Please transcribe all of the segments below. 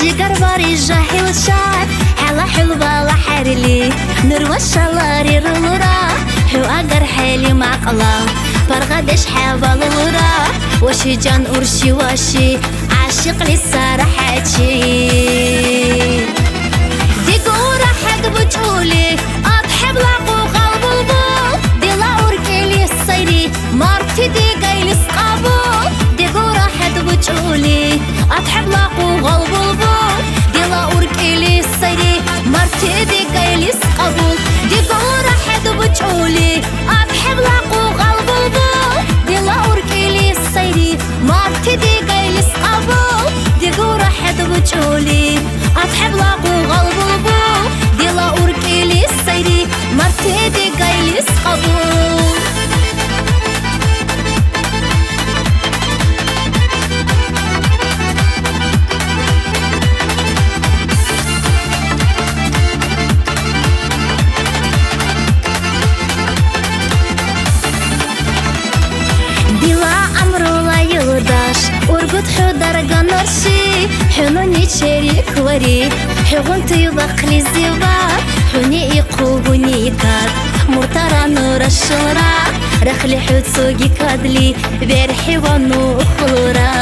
جيجر باري جاهي وشار حلا حلوة لحرلي نور وشالاري رولورا حو أقر حالي معقلا برغدش حابة لورا. وشي جان أرشي وشي عاشق لسه رحتشي دي قورة حق بجولي. أضحب لاقو قلب البول دي لا أوركيلي الصيري مرتي دي قيلس قابول دي قورة حق بجولي. ورقد حضر قنرشي نرشي حنوني تشاري كوري حغن تيبق لي زيبا حوني يقوبوني كاد مرتارا نور الشورا رخلي حوت سوقي كادلي بارحي ونو خلورا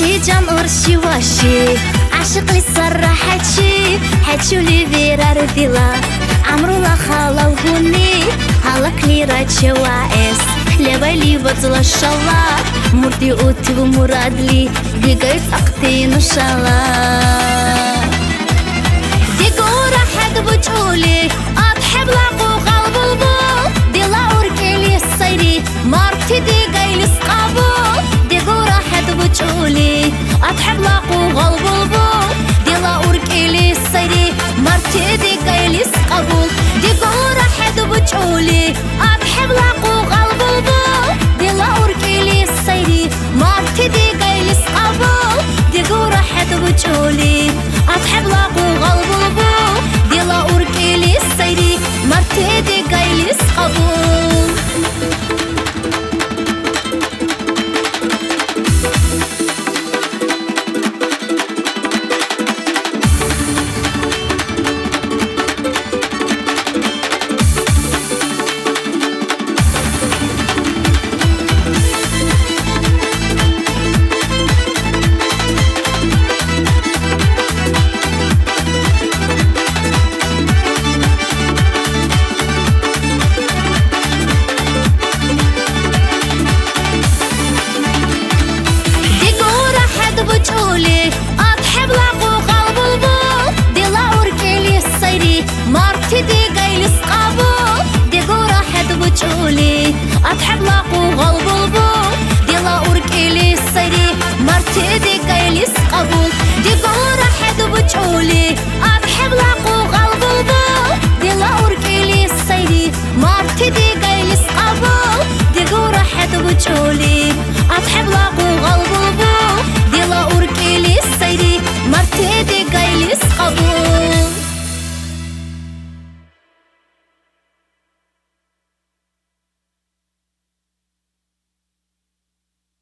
شی جمع شي واشي عاشق لي صرح هادشي هادشي ولي فيرار ديلا عمرو لا خالا وهوني هلاك لي راتشي واعس لبالي بطل الشلا مردي اوتي ومراد لي ديقايت نشالا الشلا ديقو راحك بتقولي اضحك لاقو قلب مرتي دي قابول دي قورة حق بجولي أضحب لاقو قلب دي لا أوركيلي الصيري مرتي دي قيلس قابول دي قورة حق بجولي أضحب لاقو قلب يدك يسقبوا دي قهر حد بتعولي. أرحب لقو غلبوبو دي لأوركي لي الصيدي. مارتي دي قيل يسقبوا دي قهر حد بتعولي أرحب لقو غلبوبو